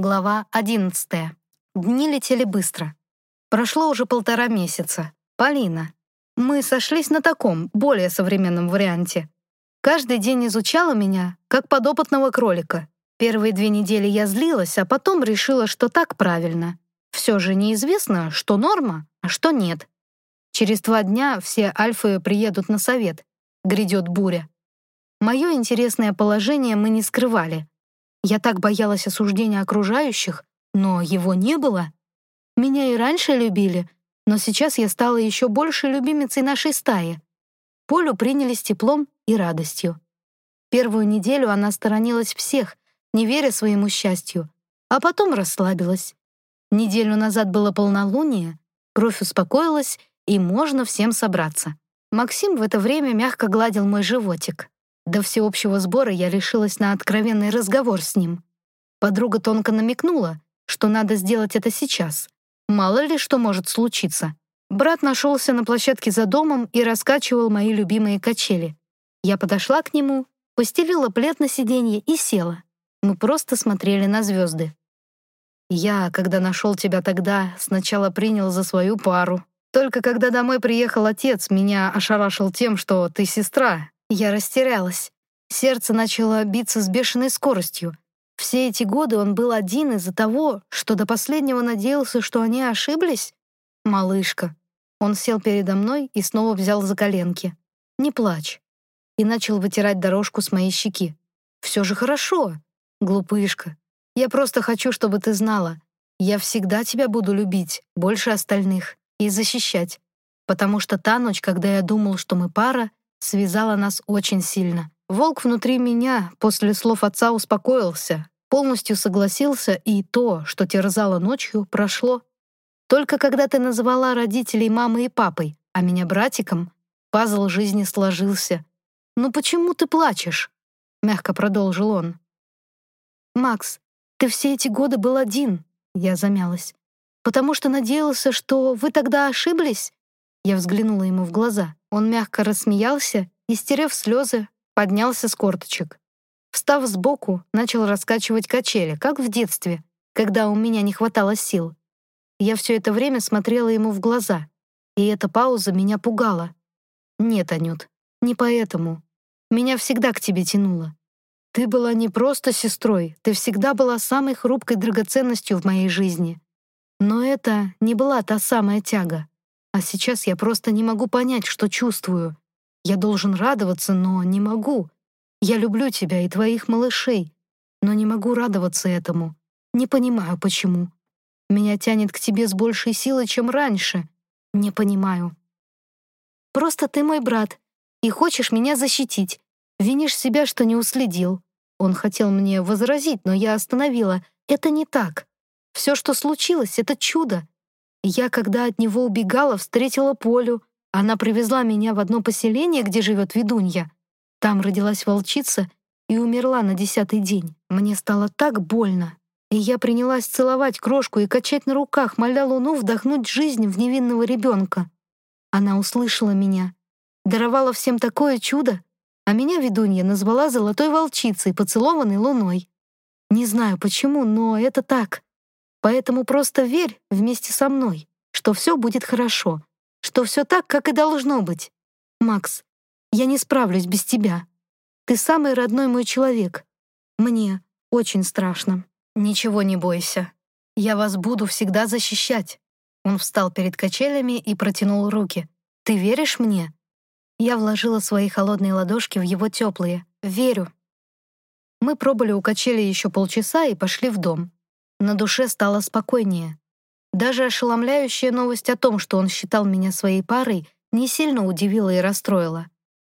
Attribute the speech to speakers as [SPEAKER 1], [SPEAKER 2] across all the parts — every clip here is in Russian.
[SPEAKER 1] Глава 11. Дни летели быстро. Прошло уже полтора месяца. Полина. Мы сошлись на таком, более современном варианте. Каждый день изучала меня, как подопытного кролика. Первые две недели я злилась, а потом решила, что так правильно. Все же неизвестно, что норма, а что нет. Через два дня все альфы приедут на совет. Грядет буря. Мое интересное положение мы не скрывали. Я так боялась осуждения окружающих, но его не было. Меня и раньше любили, но сейчас я стала еще больше любимицей нашей стаи. Полю приняли с теплом и радостью. Первую неделю она сторонилась всех, не веря своему счастью, а потом расслабилась. Неделю назад было полнолуние, кровь успокоилась, и можно всем собраться. Максим в это время мягко гладил мой животик. До всеобщего сбора я решилась на откровенный разговор с ним. Подруга тонко намекнула, что надо сделать это сейчас. Мало ли что может случиться. Брат нашелся на площадке за домом и раскачивал мои любимые качели. Я подошла к нему, постелила плед на сиденье и села. Мы просто смотрели на звезды. Я, когда нашел тебя тогда, сначала принял за свою пару. Только когда домой приехал отец, меня ошарашил тем, что ты сестра, я растерялась. Сердце начало биться с бешеной скоростью. Все эти годы он был один из-за того, что до последнего надеялся, что они ошиблись. «Малышка». Он сел передо мной и снова взял за коленки. «Не плачь». И начал вытирать дорожку с моей щеки. «Все же хорошо, глупышка. Я просто хочу, чтобы ты знала. Я всегда тебя буду любить, больше остальных, и защищать. Потому что та ночь, когда я думал, что мы пара, связала нас очень сильно. Волк внутри меня после слов отца успокоился, полностью согласился, и то, что терзало ночью, прошло. Только когда ты называла родителей мамой и папой, а меня братиком, пазл жизни сложился. «Ну почему ты плачешь?» — мягко продолжил он. «Макс, ты все эти годы был один», — я замялась. «Потому что надеялся, что вы тогда ошиблись?» Я взглянула ему в глаза. Он мягко рассмеялся и, стерев слезы, поднялся с корточек. Встав сбоку, начал раскачивать качели, как в детстве, когда у меня не хватало сил. Я все это время смотрела ему в глаза, и эта пауза меня пугала. «Нет, Анют, не поэтому. Меня всегда к тебе тянуло. Ты была не просто сестрой, ты всегда была самой хрупкой драгоценностью в моей жизни. Но это не была та самая тяга. А сейчас я просто не могу понять, что чувствую. Я должен радоваться, но не могу. Я люблю тебя и твоих малышей, но не могу радоваться этому. Не понимаю, почему. Меня тянет к тебе с большей силой, чем раньше. Не понимаю. Просто ты мой брат и хочешь меня защитить. Винишь себя, что не уследил. Он хотел мне возразить, но я остановила. Это не так. Все, что случилось, — это чудо. Я, когда от него убегала, встретила Полю. Она привезла меня в одно поселение, где живет ведунья. Там родилась волчица и умерла на десятый день. Мне стало так больно. И я принялась целовать крошку и качать на руках, моля Луну вдохнуть жизнь в невинного ребенка. Она услышала меня, даровала всем такое чудо, а меня ведунья назвала золотой волчицей, поцелованной луной. Не знаю почему, но это так. Поэтому просто верь вместе со мной, что все будет хорошо, что все так, как и должно быть. Макс, я не справлюсь без тебя. Ты самый родной мой человек. Мне очень страшно. Ничего не бойся. Я вас буду всегда защищать. Он встал перед качелями и протянул руки. Ты веришь мне? Я вложила свои холодные ладошки в его теплые. Верю. Мы пробыли у качели еще полчаса и пошли в дом. На душе стало спокойнее. Даже ошеломляющая новость о том, что он считал меня своей парой, не сильно удивила и расстроила.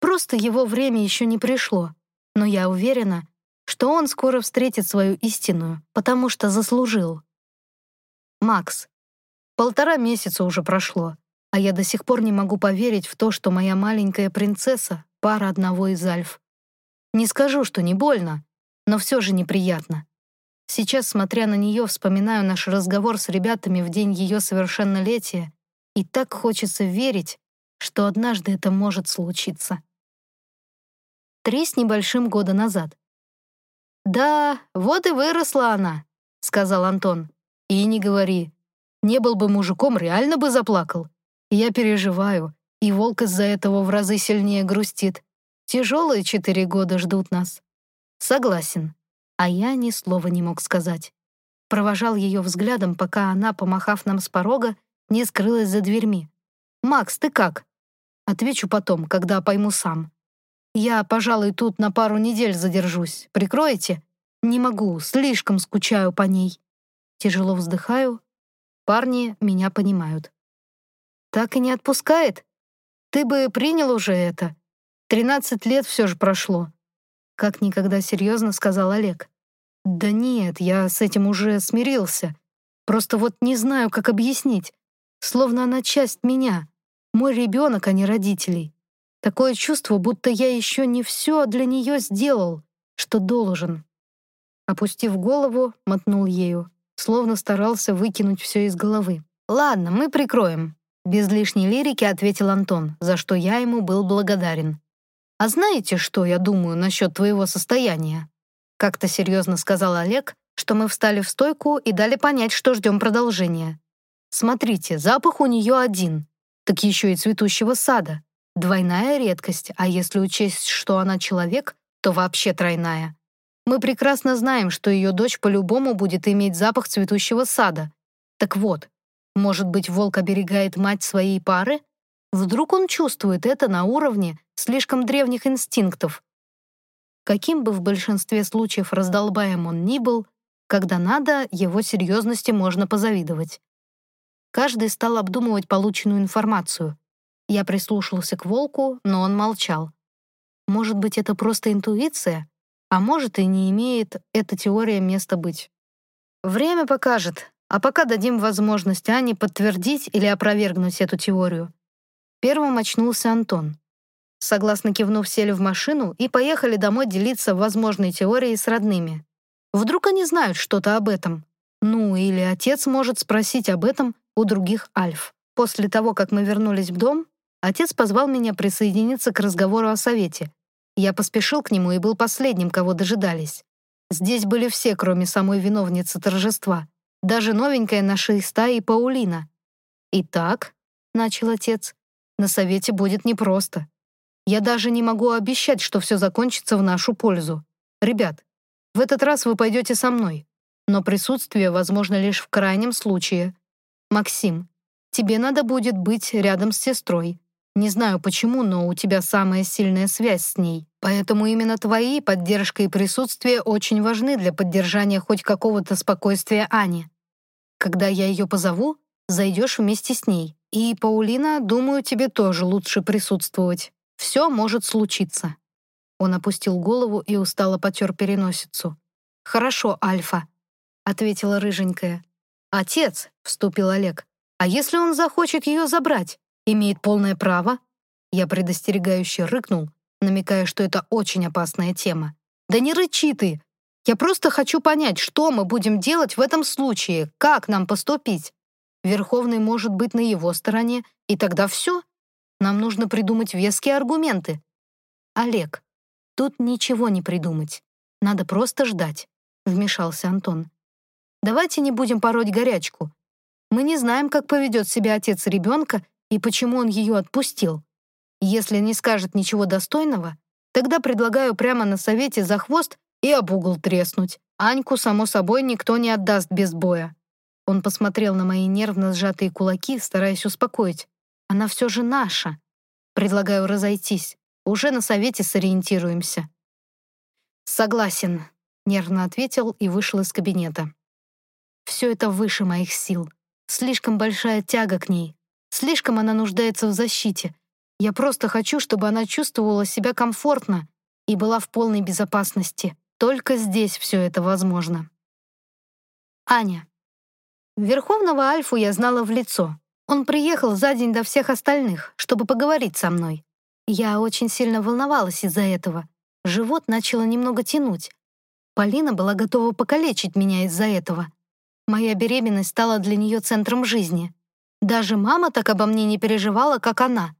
[SPEAKER 1] Просто его время еще не пришло. Но я уверена, что он скоро встретит свою истинную, потому что заслужил. Макс. Полтора месяца уже прошло, а я до сих пор не могу поверить в то, что моя маленькая принцесса — пара одного из альф. Не скажу, что не больно, но все же неприятно. Сейчас, смотря на нее, вспоминаю наш разговор с ребятами в день ее совершеннолетия, и так хочется верить, что однажды это может случиться. Три с небольшим года назад. Да, вот и выросла она. сказал Антон. «И не говори. Не был бы мужиком, реально бы заплакал. Я переживаю, и волк из-за этого в разы сильнее грустит. Тяжелые четыре года ждут нас». «Согласен». А я ни слова не мог сказать. Провожал ее взглядом, пока она, помахав нам с порога, не скрылась за дверьми. «Макс, ты как?» Отвечу потом, когда пойму сам. Я, пожалуй, тут на пару недель задержусь. Прикроете? Не могу, слишком скучаю по ней. Тяжело вздыхаю. Парни меня понимают. Так и не отпускает? Ты бы принял уже это. Тринадцать лет все же прошло. Как никогда серьезно сказал Олег. Да нет, я с этим уже смирился. Просто вот не знаю, как объяснить. Словно она часть меня. Мой ребенок, а не родителей. Такое чувство, будто я еще не все для нее сделал, что должен. Опустив голову, мотнул ею, словно старался выкинуть все из головы. «Ладно, мы прикроем», — без лишней лирики ответил Антон, за что я ему был благодарен. «А знаете, что я думаю насчет твоего состояния?» Как-то серьезно сказал Олег, что мы встали в стойку и дали понять, что ждем продолжения. «Смотрите, запах у нее один, так еще и цветущего сада. Двойная редкость, а если учесть, что она человек, то вообще тройная. Мы прекрасно знаем, что ее дочь по-любому будет иметь запах цветущего сада. Так вот, может быть, волк оберегает мать своей пары? Вдруг он чувствует это на уровне слишком древних инстинктов? Каким бы в большинстве случаев раздолбаем он ни был, когда надо, его серьезности можно позавидовать. Каждый стал обдумывать полученную информацию. Я прислушался к волку, но он молчал. Может быть, это просто интуиция, а может и не имеет эта теория места быть. Время покажет, а пока дадим возможность Ане подтвердить или опровергнуть эту теорию. Первым очнулся Антон. Согласно кивнув, сели в машину и поехали домой делиться возможной теорией с родными. Вдруг они знают что-то об этом. Ну, или отец может спросить об этом у других альф. После того, как мы вернулись в дом, отец позвал меня присоединиться к разговору о совете. Я поспешил к нему и был последним, кого дожидались. Здесь были все, кроме самой виновницы торжества, даже новенькая наша стаи Паулина. «Итак», — начал отец, — «на совете будет непросто. Я даже не могу обещать, что все закончится в нашу пользу. Ребят, в этот раз вы пойдете со мной, но присутствие возможно лишь в крайнем случае. «Максим, тебе надо будет быть рядом с сестрой. Не знаю почему, но у тебя самая сильная связь с ней. Поэтому именно твои поддержка и присутствие очень важны для поддержания хоть какого-то спокойствия Ани. Когда я ее позову, зайдешь вместе с ней. И, Паулина, думаю, тебе тоже лучше присутствовать. Все может случиться». Он опустил голову и устало потер переносицу. «Хорошо, Альфа», — ответила рыженькая. «Отец», — вступил Олег, «а если он захочет ее забрать? Имеет полное право?» Я предостерегающе рыкнул, намекая, что это очень опасная тема. «Да не рычи ты! Я просто хочу понять, что мы будем делать в этом случае, как нам поступить. Верховный может быть на его стороне, и тогда все. Нам нужно придумать веские аргументы. Олег, тут ничего не придумать. Надо просто ждать», — вмешался Антон. Давайте не будем пороть горячку. Мы не знаем, как поведет себя отец ребенка и почему он ее отпустил. Если не скажет ничего достойного, тогда предлагаю прямо на совете за хвост и об угол треснуть. Аньку, само собой, никто не отдаст без боя. Он посмотрел на мои нервно сжатые кулаки, стараясь успокоить. Она все же наша. Предлагаю разойтись. Уже на совете сориентируемся. Согласен, нервно ответил и вышел из кабинета. Все это выше моих сил. Слишком большая тяга к ней. Слишком она нуждается в защите. Я просто хочу, чтобы она чувствовала себя комфортно и была в полной безопасности. Только здесь все это возможно. Аня. Верховного Альфу я знала в лицо. Он приехал за день до всех остальных, чтобы поговорить со мной. Я очень сильно волновалась из-за этого. Живот начало немного тянуть. Полина была готова покалечить меня из-за этого. Моя беременность стала для нее центром жизни. Даже мама так обо мне не переживала, как она.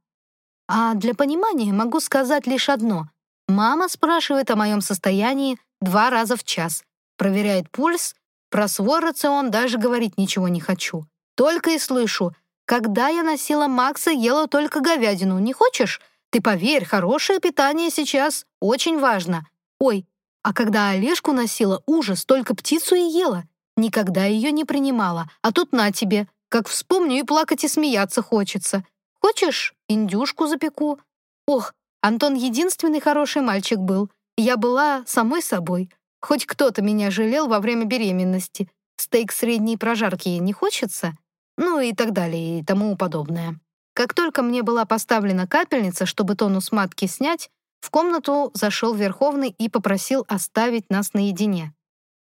[SPEAKER 1] А для понимания могу сказать лишь одно. Мама спрашивает о моем состоянии два раза в час, проверяет пульс, Про свой рацион даже говорить ничего не хочу. Только и слышу, когда я носила Макса, ела только говядину. Не хочешь? Ты поверь, хорошее питание сейчас очень важно. Ой, а когда Олежку носила, ужас, только птицу и ела. Никогда ее не принимала. А тут на тебе. Как вспомню, и плакать, и смеяться хочется. Хочешь, индюшку запеку? Ох, Антон единственный хороший мальчик был. Я была самой собой. Хоть кто-то меня жалел во время беременности. Стейк средней прожарки не хочется? Ну и так далее, и тому подобное. Как только мне была поставлена капельница, чтобы тонус матки снять, в комнату зашел Верховный и попросил оставить нас наедине.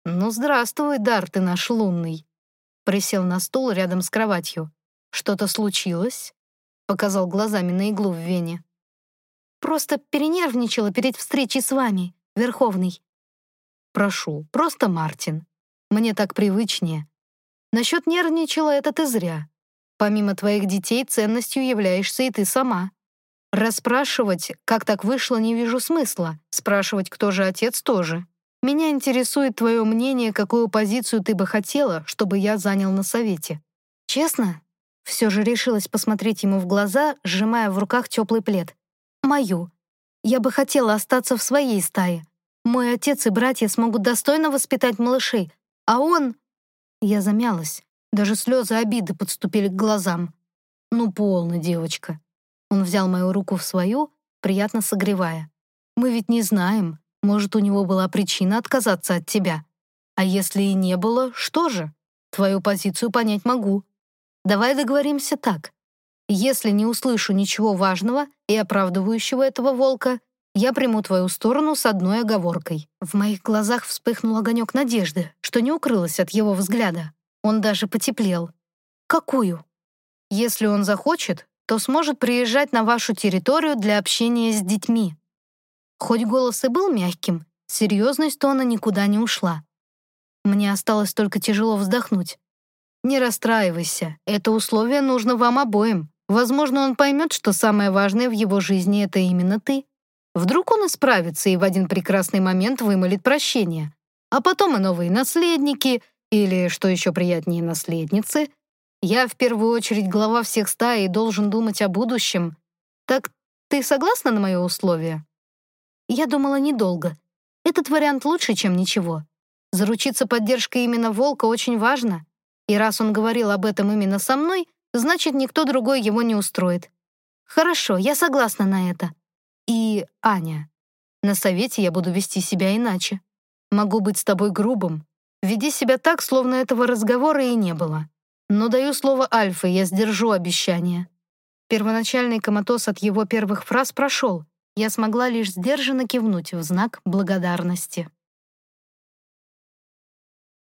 [SPEAKER 1] «Ну, здравствуй, дар ты наш лунный!» Присел на стул рядом с кроватью. «Что-то случилось?» Показал глазами на иглу в вене. «Просто перенервничала перед встречей с вами, Верховный». «Прошу, просто Мартин. Мне так привычнее. Насчет нервничала это ты зря. Помимо твоих детей ценностью являешься и ты сама. Расспрашивать, как так вышло, не вижу смысла. Спрашивать, кто же отец, тоже. Меня интересует твое мнение, какую позицию ты бы хотела, чтобы я занял на совете. Честно? Все же решилась посмотреть ему в глаза, сжимая в руках теплый плед. Мою. Я бы хотела остаться в своей стае. Мой отец и братья смогут достойно воспитать малышей, а он... Я замялась. Даже слезы обиды подступили к глазам. «Ну, полно, девочка». Он взял мою руку в свою, приятно согревая. «Мы ведь не знаем. Может, у него была причина отказаться от тебя. А если и не было, что же? Твою позицию понять могу. Давай договоримся так. Если не услышу ничего важного и оправдывающего этого волка, я приму твою сторону с одной оговоркой». В моих глазах вспыхнул огонек надежды, что не укрылось от его взгляда. Он даже потеплел. «Какую?» «Если он захочет, то сможет приезжать на вашу территорию для общения с детьми». Хоть голос и был мягким, серьезность тона никуда не ушла. Мне осталось только тяжело вздохнуть. «Не расстраивайся, это условие нужно вам обоим. Возможно, он поймет, что самое важное в его жизни — это именно ты. Вдруг он исправится и в один прекрасный момент вымолит прощение. А потом и новые наследники — или, что еще приятнее, наследницы. Я в первую очередь глава всех стаи и должен думать о будущем. Так ты согласна на мое условие? Я думала недолго. Этот вариант лучше, чем ничего. Заручиться поддержкой именно волка очень важно. И раз он говорил об этом именно со мной, значит, никто другой его не устроит. Хорошо, я согласна на это. И, Аня, на совете я буду вести себя иначе. Могу быть с тобой грубым, Веди себя так, словно этого разговора и не было. Но даю слово Альфы, я сдержу обещание. Первоначальный коматоз от его первых фраз прошел. Я смогла лишь сдержанно кивнуть в знак благодарности.